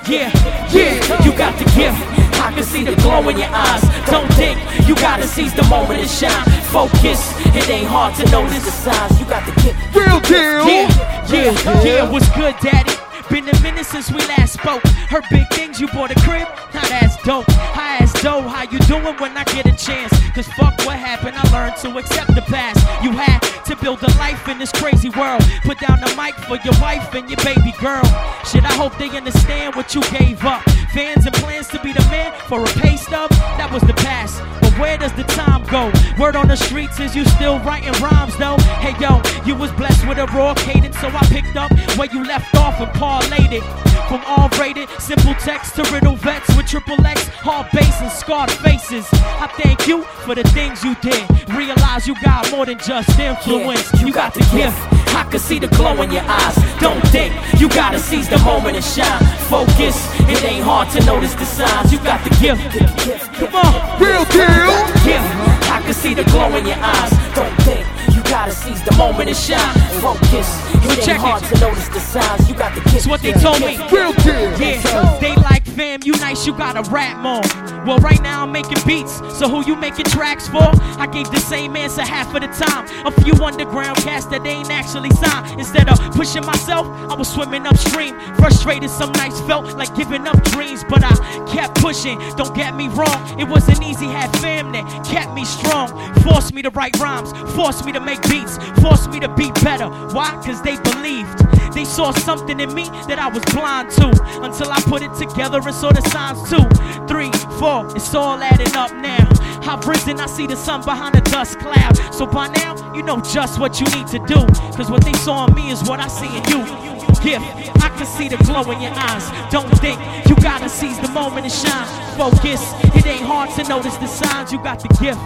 yeah, yeah. You got the gift. I can see the glow in your eyes. Don't think you gotta seize the moment and shine. Focus, it ain't hard to notice the signs. You got the gift. Real deal. Yeah, yeah, yeah. What's good, daddy? Been a minute since we last spoke. Heard big things, you bought a crib? Now that's dope. High as dough, how you doing when I get a chance? Cause fuck what happened, I learned to accept the past. You had to build a life in this crazy world. Put down the mic for your wife and your baby girl. Shit, I hope they understand what you gave up. Fans and plans to be the man for a pay stub? That was the past. But where does the time go? Word on the streets is you still writing rhymes though. Hey yo, you was blessed with a raw cadence, so I picked up where you left off and parlayed it. From all rated, simple text to riddle vets with triple X, hard bass and scarred faces. I thank you for the things you did. Realize you got more than just influence. You got the gift. I can see the glow in your eyes. Don't think you gotta seize the moment and shine. Focus, it ain't hard to notice the signs. You got the gift. Come on, real deal. Gift. I can see the glow in your eyes. Don't think you gotta seize the moment and shine. Focus, it ain't hard to notice the signs. You got the. It's what they told me. Real deal. Yeah, they like fam, you nice, you gotta rap more. Well, right now I'm making beats, so who you making tracks for? I gave the same answer half of the time. A few underground cats that ain't actually signed. Instead of pushing myself, I was swimming upstream. Frustrated, some nights felt like giving up dreams, but I kept pushing. Don't get me wrong, it wasn't easy. Had fam that kept me strong, forced me to write rhymes, forced me to make beats, forced me to be better. Why? Cause they believed. They saw something in me that I was blind to until I put it together and saw the signs two, three, four. It's all adding up now. I've risen, I see the sun behind a dust cloud. So by now, you know just what you need to do. Cause what they saw in me is what I see in you. Gift, I can see the glow in your eyes. Don't think you gotta seize the moment and shine. Focus, it ain't hard to notice the signs. You got the gift.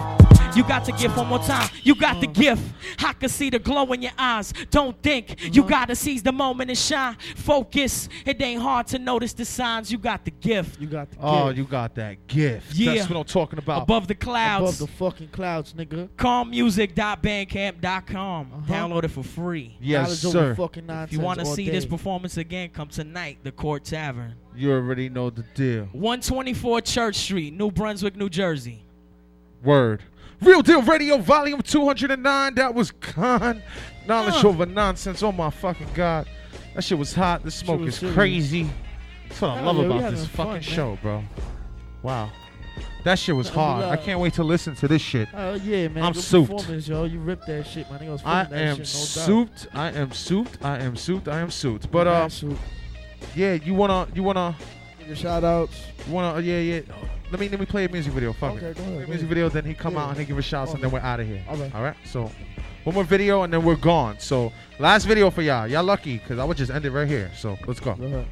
You got the gift one more time. You got the gift. I can see the glow in your eyes. Don't think you mm-hmm. gotta seize the moment and shine. Focus. It ain't hard to notice the signs. You got the gift. You got the oh, gift. Oh, you got that gift. Yeah. That's what I'm talking about. Above the clouds. Above the fucking clouds, nigga. Calmmusic.bandcamp.com. Uh-huh. Download it for free. Yes, Knowledge over sir. fucking If you want to all see this performance again, come tonight, the Court Tavern. You already know the deal. 124 Church Street, New Brunswick, New Jersey. Word. Real Deal Radio, Volume 209. That was con. Knowledge Uh. over nonsense. Oh my fucking god. That shit was hot. The smoke is serious. crazy. That's what I love about this fucking show, bro. Wow. That shit was hard. I can't wait to listen to this shit. Oh yeah, man. I'm Good souped. yo. You ripped that shit, man. I was I that am shit, no doubt. souped. I am souped. I am souped. I am souped. But uh, yeah, you wanna, you wanna, Give your shout outs. you wanna, yeah, yeah. Let me let me play a music video. Fuck Okay, it. go ahead, Play a go music video, then he come Yeah. out and he give a shout, and then we're out of here. All right. All right. So one more video and then we're gone. So last video for y'all. Y'all lucky because I would just end it right here. So let's go. Go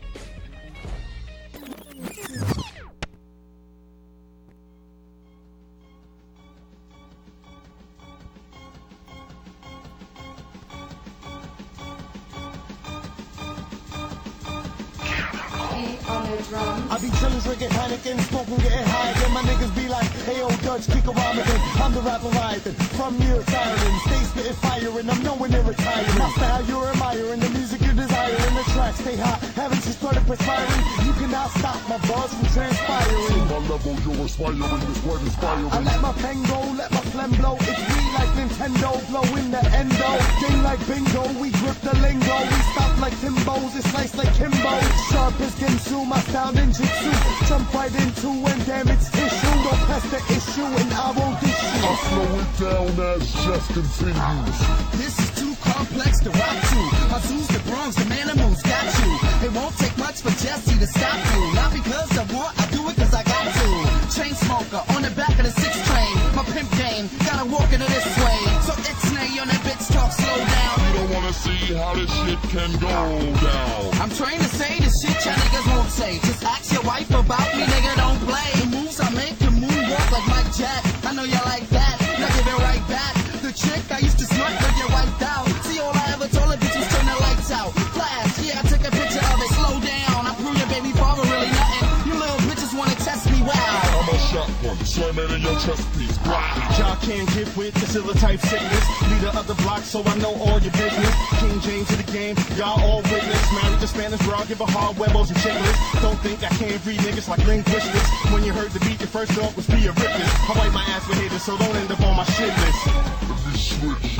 I be chillin', drinking Heineken, smoking, getting high again. My niggas be like, hey, yo, Dutch, kick around again. I'm the rapper Leviathan, from near Siren. Stay spitting fire, and I'm knowing they're retiring. My style you're admiring, the music you're desiring. The tracks stay hot, haven't you started perspiring? You cannot stop my buzz from transpiring. my level, you're aspiring, this word inspiring. I let my pen go, let my phlegm blow. It's we like Nintendo, blowing the endo. Game like bingo, we grip the lingo. We stop like Timbos, it's nice like Kimbo. Sharp as Ginsu, my style ninjutsu. Jump right into and damage tissue. Don't press the issue and I won't dish you. I slow it down as just continues. This is too complex to rock to. Azu's the Bronx, the Manimals got you. It won't take much for Jesse to stop you. Not because I want, I do it cause I got to. Chain smoker on the back of the six train. My pimp game, gotta walk into this way. So it's nay on that bitch talk, slow down. You don't wanna see how this shit can go down. I'm trying slamming in your chest piece. Y'all can't get with the Scylla type sickness. Leader of the block, so I know all your business. King James to the game, y'all all witness. Married to Spanish bra, give a hard webos and chicklets. Don't think I can't read niggas like linguistics. When you heard the beat, your first thought was be a rippers. I wipe my ass with haters, so don't end up on my shit list.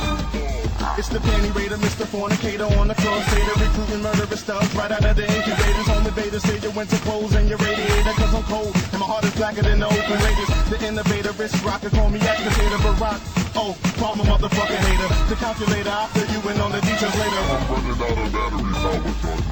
It's the panty raider, Mr. Fornicator on the crusader, recruiting murderous thugs right out of the incubators. Home invaders, say your winter clothes and your radiator, cause I'm cold and my heart is blacker than the open raiders. The innovator, wrist rocker, call me excavator, Barack. Oh, problem motherfucker hater. The calculator, I'll fill you in on the details later. Running out of batteries,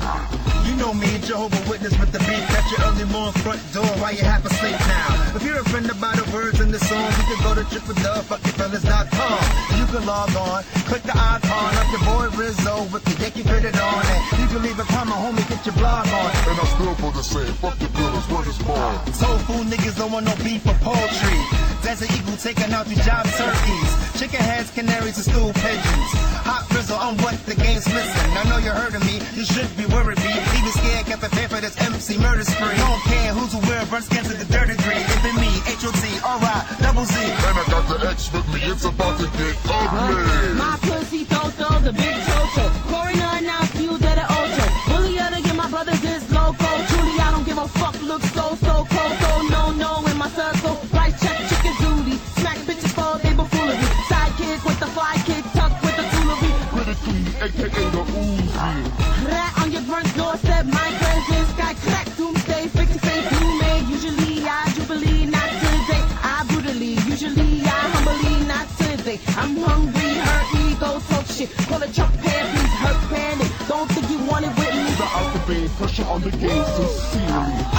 how was You know me, Jehovah Witness with the beat at your early morning front door while you half asleep now. If you're offended by the words in the song, you can go to tripledufffuckyfellas.com. You can log on, click the icon of your boy Rizzo with the Yankee fitted on it. You can leave a comment, homie, get your blog on. And I still for the same. Fuck the feelings, word is born. Soul food niggas don't want no beef or poultry. Desert eagle taking out these job turkeys. Chicken heads, canaries, and stool pigeons. Hot frizzle, I'm what the game's missing. I know you heard of me, you should be worried. Be even scared, the fear for this MC murder spree. Don't care who's who burn skins to the third degree. It been me, H-O-T, R-I, double Z. And I got the X with me. It's about to get ugly. My pressure on the game, sincerely.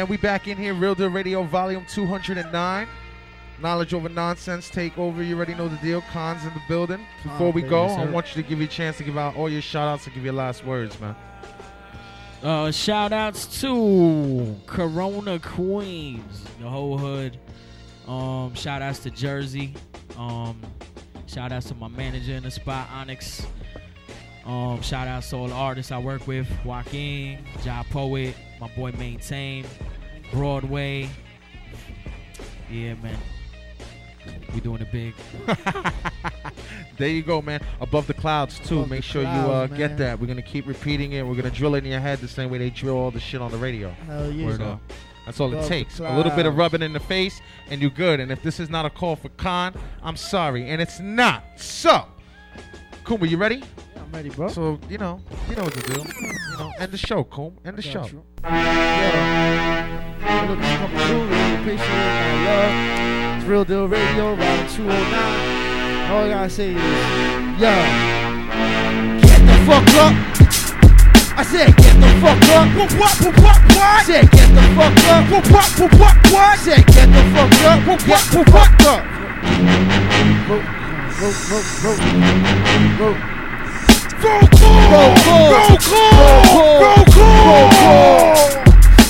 Man. We back in here. Real Deal Radio, Volume 209. Knowledge over nonsense takeover. You already know the deal. Cons in the building. Before we go. I want you to give you a chance to give out all your shout outs and give your last words, man. Uh, shout outs to Corona Queens, the whole hood. Um, shout outs to Jersey. Um, shout outs to my manager in the spot, Onyx. Um, shout outs to all the artists I work with, Joaquin, Ja Poet, my boy Maintain, Broadway. Yeah, man. We doing it big. [LAUGHS] There you go, man. Above the clouds too. Above Make the sure you clouds, uh, get that. We're gonna keep repeating it. We're gonna drill it in your head the same way they drill all the shit on the radio. Hell yeah. Word up. That's all above it takes. A little bit of rubbing in the face, and you're good. And if this is not a call for con, I'm sorry, and it's not. So, Kuma, you ready? I'm ready, bro. So you know, you know what to do. You know, end the show, Coom. End the show. You. Yeah. Look, it's through. Really appreciate. My love. It's Real Deal Radio, Round 209. All I gotta say is, yo, get the fuck up. I said, get the fuck up. What, what, what, what, what? said, get the fuck up. What, what, what, what, what? said, get the fuck up. What, what, what, what, up? Vote, vote, vote, vote, vote. Go cool! Go cool! Go cool!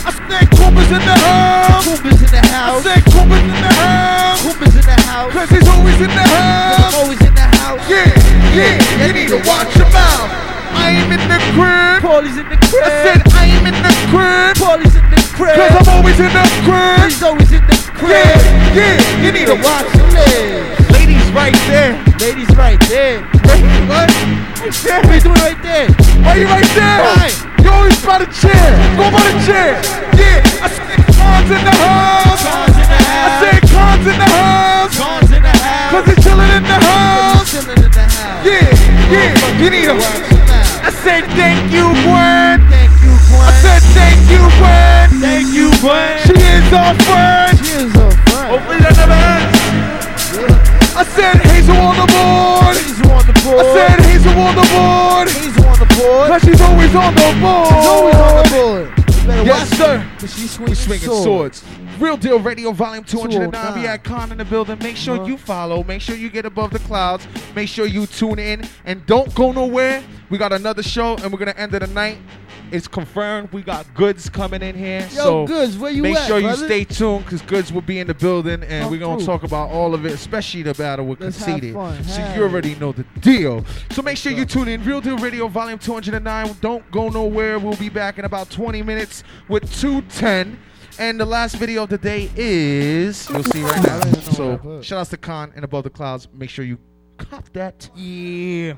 I said Cooper's in the house! Cooper's in the house! I said Cooper's in the house! Cooper's in the house! Cause he's always in the house! always in the house! Yeah, yeah, you need to watch your mouth! I am in the crib! Paulie's in the crib! I said I am in the crib! Paulie's in the crib! Cause I'm always in the crib! He's always in the crib! Yeah, yeah, you need to watch your legs! Ladies right there! Ladies right there! Wait, what? Right there! You doing right there? Why you right there? Right. You always by the chair! Go by the chair! Yeah! I said cons in the house! Cons in the house! I said cons in the house! Cons in the house! Cause they chillin' in the house! Chillin' in the house! Yeah! Yeah! You need to I said thank you, Gwen. Thank you, Gwen. I said thank you, Gwen. Thank you, Gwen. She is our friend. She is a friend. Hopefully that never ends. I said Hazel on the board. Hazel on the board. I said he's on the board. Hazel on the board. Cause she's always on the board. She's always on the board. Yes, sir. 'cause she's swinging, swinging swords. swords. Real Deal Radio Volume 209. 209. We at Con in the building. Make sure you follow. Make sure you get above the clouds. Make sure you tune in. And don't go nowhere. We got another show and we're going to end of the night. It's confirmed. We got goods coming in here. Yo, so Goods, where you make at, sure brother? you stay tuned because goods will be in the building and Come we're going to talk about all of it, especially the battle with Let's Conceited. So you already know the deal. So make sure you tune in. Real Deal Radio Volume 209. Don't go nowhere. We'll be back in about 20 minutes with 210. And the last video of the day is you'll see right now. I don't even know So what I put. shout outs to Khan and Above the Clouds. Make sure you cop that. Yeah.